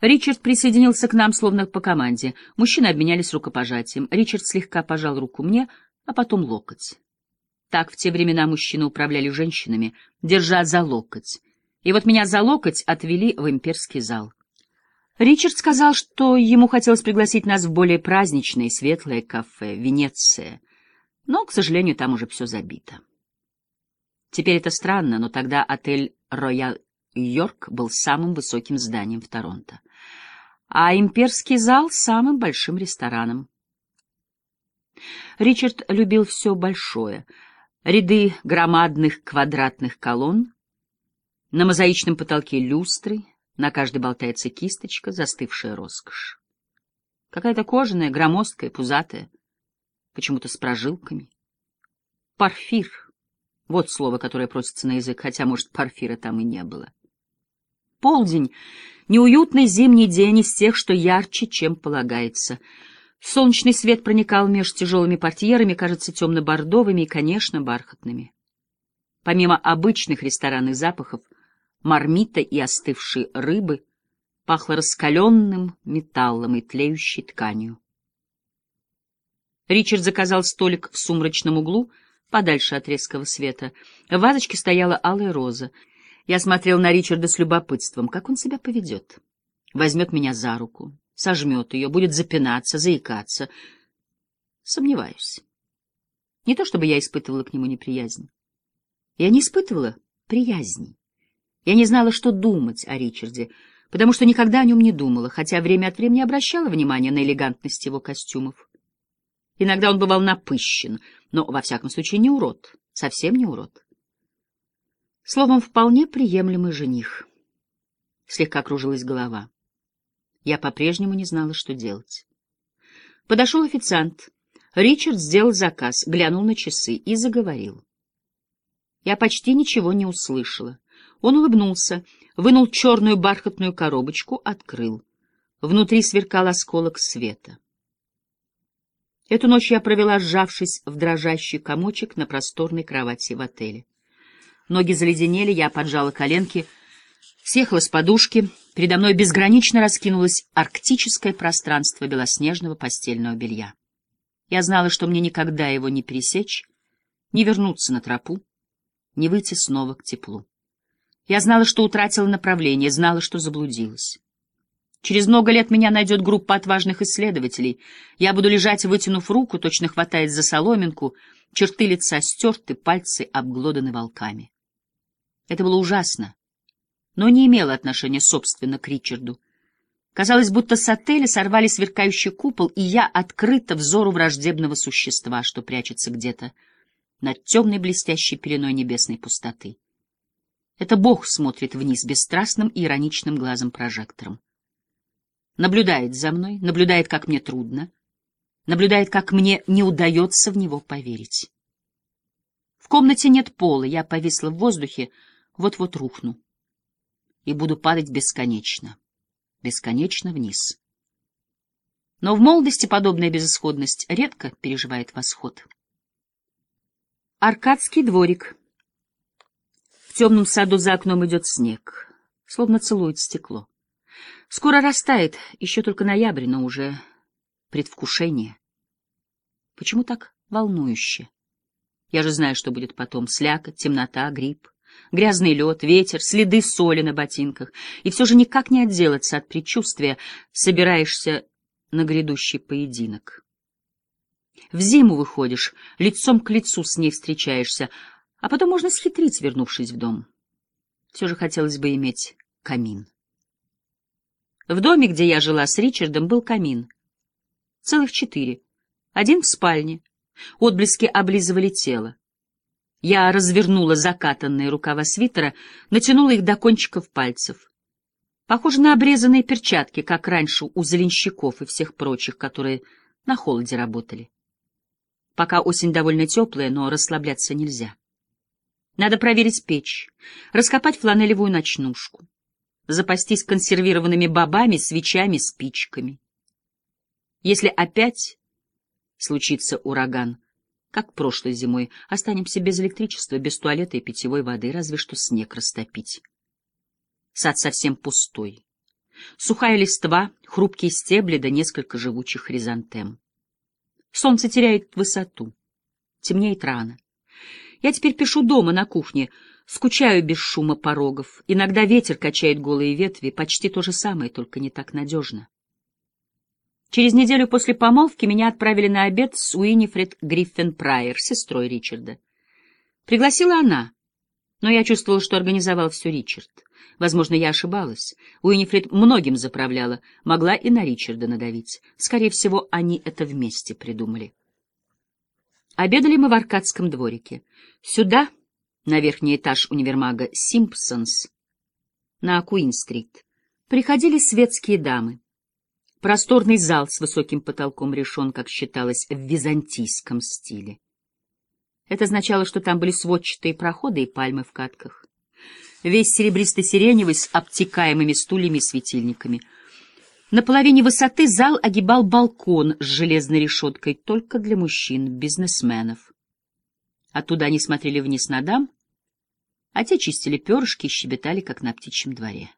Ричард присоединился к нам словно по команде. Мужчины обменялись рукопожатием. Ричард слегка пожал руку мне, а потом локоть. Так в те времена мужчины управляли женщинами, держа за локоть. И вот меня за локоть отвели в имперский зал. Ричард сказал, что ему хотелось пригласить нас в более праздничное и светлое кафе «Венеция», но, к сожалению, там уже все забито. Теперь это странно, но тогда отель «Роял Йорк» был самым высоким зданием в Торонто, а имперский зал — самым большим рестораном. Ричард любил все большое — ряды громадных квадратных колонн, на мозаичном потолке люстры, на каждой болтается кисточка, застывшая роскошь. Какая-то кожаная, громоздкая, пузатая, почему-то с прожилками. Парфир — вот слово, которое просится на язык, хотя, может, парфира там и не было. Полдень — неуютный зимний день из тех, что ярче, чем полагается — Солнечный свет проникал меж тяжелыми портьерами, кажется, темно-бордовыми и, конечно, бархатными. Помимо обычных ресторанных запахов, мармита и остывшей рыбы, пахло раскаленным металлом и тлеющей тканью. Ричард заказал столик в сумрачном углу, подальше от резкого света. В вазочке стояла алая роза. Я смотрел на Ричарда с любопытством. Как он себя поведет? Возьмет меня за руку, сожмет ее, будет запинаться, заикаться. Сомневаюсь. Не то чтобы я испытывала к нему неприязнь. Я не испытывала приязни. Я не знала, что думать о Ричарде, потому что никогда о нем не думала, хотя время от времени обращала внимание на элегантность его костюмов. Иногда он бывал напыщен, но, во всяком случае, не урод, совсем не урод. Словом, вполне приемлемый жених. Слегка кружилась голова. Я по-прежнему не знала, что делать. Подошел официант. Ричард сделал заказ, глянул на часы и заговорил. Я почти ничего не услышала. Он улыбнулся, вынул черную бархатную коробочку, открыл. Внутри сверкал осколок света. Эту ночь я провела, сжавшись в дрожащий комочек на просторной кровати в отеле. Ноги заледенели, я поджала коленки, съехала с подушки — Передо мной безгранично раскинулось арктическое пространство белоснежного постельного белья. Я знала, что мне никогда его не пересечь, не вернуться на тропу, не выйти снова к теплу. Я знала, что утратила направление, знала, что заблудилась. Через много лет меня найдет группа отважных исследователей. Я буду лежать, вытянув руку, точно хватаясь за соломинку, черты лица стерты, пальцы обглоданы волками. Это было ужасно, но не имела отношения, собственно, к Ричарду. Казалось, будто с отеля сорвали сверкающий купол, и я открыта взору враждебного существа, что прячется где-то над темной блестящей пеленой небесной пустоты. Это Бог смотрит вниз бесстрастным и ироничным глазом-прожектором. Наблюдает за мной, наблюдает, как мне трудно, наблюдает, как мне не удается в него поверить. В комнате нет пола, я повисла в воздухе, вот-вот рухну и буду падать бесконечно, бесконечно вниз. Но в молодости подобная безысходность редко переживает восход. Аркадский дворик. В темном саду за окном идет снег, словно целует стекло. Скоро растает, еще только ноябрь, но уже предвкушение. Почему так волнующе? Я же знаю, что будет потом. Слякоть, темнота, грипп грязный лед, ветер, следы соли на ботинках, и все же никак не отделаться от предчувствия, собираешься на грядущий поединок. В зиму выходишь, лицом к лицу с ней встречаешься, а потом можно схитрить, вернувшись в дом. Все же хотелось бы иметь камин. В доме, где я жила с Ричардом, был камин. Целых четыре. Один в спальне. Отблески облизывали тело. Я развернула закатанные рукава свитера, натянула их до кончиков пальцев. Похоже на обрезанные перчатки, как раньше у зеленщиков и всех прочих, которые на холоде работали. Пока осень довольно теплая, но расслабляться нельзя. Надо проверить печь, раскопать фланелевую ночнушку, запастись консервированными бобами, свечами, спичками. Если опять случится ураган, как прошлой зимой, останемся без электричества, без туалета и питьевой воды, разве что снег растопить. Сад совсем пустой. Сухая листва, хрупкие стебли да несколько живучих хризантем. Солнце теряет высоту. Темнеет рано. Я теперь пишу дома на кухне, скучаю без шума порогов. Иногда ветер качает голые ветви, почти то же самое, только не так надежно. Через неделю после помолвки меня отправили на обед с Уинифред Гриффин Прайер, сестрой Ричарда. Пригласила она, но я чувствовал, что организовал все Ричард. Возможно, я ошибалась. Уинифред многим заправляла, могла и на Ричарда надавить. Скорее всего, они это вместе придумали. Обедали мы в Аркадском дворике. Сюда, на верхний этаж универмага «Симпсонс», на Куин-стрит, приходили светские дамы. Просторный зал с высоким потолком решен, как считалось, в византийском стиле. Это означало, что там были сводчатые проходы и пальмы в катках. Весь серебристо-сиреневый с обтекаемыми стульями и светильниками. На половине высоты зал огибал балкон с железной решеткой только для мужчин, бизнесменов. Оттуда они смотрели вниз на дам, а те чистили перышки и щебетали, как на птичьем дворе.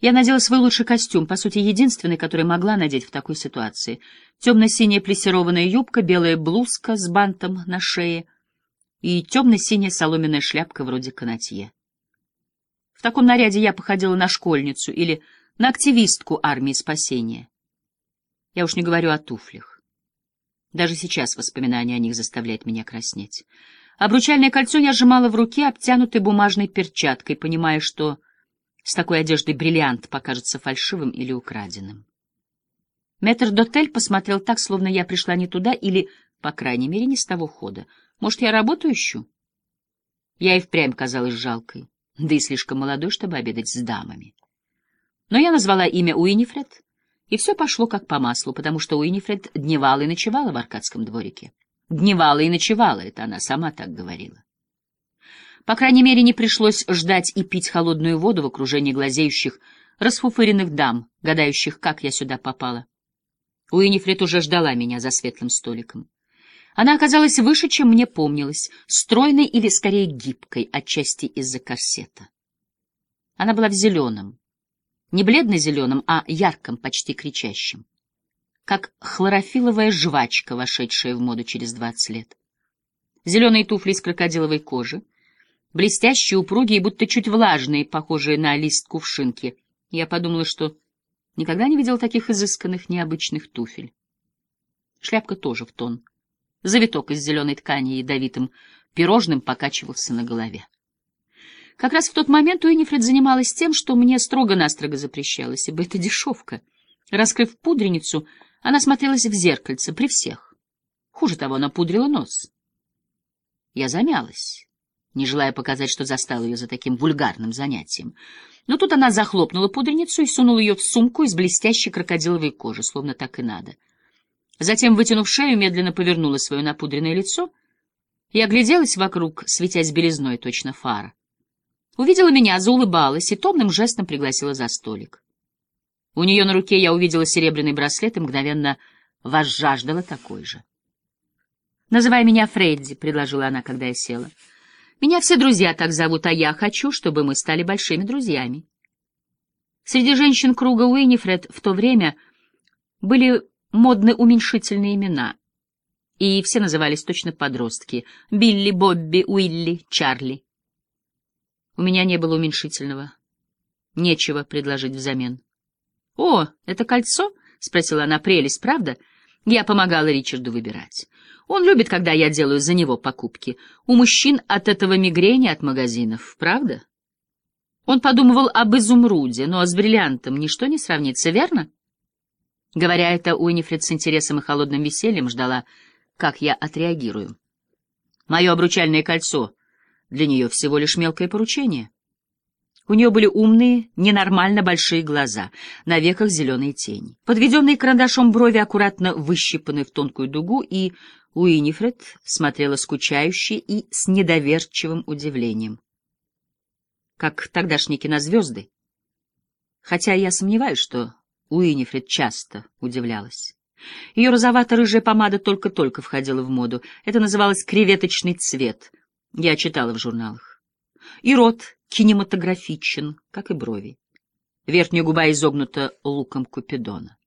Я надела свой лучший костюм, по сути, единственный, который могла надеть в такой ситуации. Темно-синяя плессированная юбка, белая блузка с бантом на шее и темно-синяя соломенная шляпка вроде канатье. В таком наряде я походила на школьницу или на активистку армии спасения. Я уж не говорю о туфлях. Даже сейчас воспоминания о них заставляют меня краснеть. Обручальное кольцо я сжимала в руке, обтянутой бумажной перчаткой, понимая, что с такой одеждой бриллиант покажется фальшивым или украденным. Мэтр Дотель посмотрел так, словно я пришла не туда или, по крайней мере, не с того хода. Может, я работу ищу? Я и впрямь казалась жалкой, да и слишком молодой, чтобы обедать с дамами. Но я назвала имя Уинифред, и все пошло как по маслу, потому что Уинифред дневала и ночевала в Аркадском дворике. Дневала и ночевала, это она сама так говорила. По крайней мере, не пришлось ждать и пить холодную воду в окружении глазеющих, расфуфыренных дам, гадающих, как я сюда попала. Уинифред уже ждала меня за светлым столиком. Она оказалась выше, чем мне помнилось, стройной или, скорее, гибкой, отчасти из-за корсета. Она была в зеленом, не бледно-зеленом, а ярком, почти кричащем, как хлорофиловая жвачка, вошедшая в моду через двадцать лет. Зеленые туфли из крокодиловой кожи — блестящие, упругие, будто чуть влажные, похожие на лист кувшинки. Я подумала, что никогда не видела таких изысканных, необычных туфель. Шляпка тоже в тон. Завиток из зеленой ткани ядовитым пирожным покачивался на голове. Как раз в тот момент Уинифред занималась тем, что мне строго-настрого запрещалось, ибо это дешевка. Раскрыв пудреницу, она смотрелась в зеркальце при всех. Хуже того, она пудрила нос. Я замялась не желая показать, что застал ее за таким вульгарным занятием. Но тут она захлопнула пудреницу и сунула ее в сумку из блестящей крокодиловой кожи, словно так и надо. Затем, вытянув шею, медленно повернула свое напудренное лицо и огляделась вокруг, светясь белизной, точно фара. Увидела меня, заулыбалась и томным жестом пригласила за столик. У нее на руке я увидела серебряный браслет и мгновенно возжаждала такой же. «Называй меня Фредди», — предложила она, когда я села. Меня все друзья так зовут, а я хочу, чтобы мы стали большими друзьями. Среди женщин круга Уинифред в то время были модны уменьшительные имена, и все назывались точно подростки — Билли, Бобби, Уилли, Чарли. У меня не было уменьшительного. Нечего предложить взамен. — О, это кольцо? — спросила она. — Прелесть, правда? Я помогала Ричарду выбирать. Он любит, когда я делаю за него покупки. У мужчин от этого мигрени от магазинов, правда? Он подумывал об изумруде, но с бриллиантом ничто не сравнится, верно? Говоря это, Уинифред с интересом и холодным весельем ждала, как я отреагирую. Мое обручальное кольцо для нее всего лишь мелкое поручение. У нее были умные, ненормально большие глаза, на веках зеленые тени. Подведенные карандашом брови аккуратно выщипаны в тонкую дугу и Уинифред смотрела скучающе и с недоверчивым удивлением. Как тогдашние кинозвезды. Хотя я сомневаюсь, что Уинифред часто удивлялась. Ее розовато-рыжая помада только-только входила в моду. Это называлось креветочный цвет. Я читала в журналах. И рот кинематографичен, как и брови. Верхняя губа изогнута луком Купидона.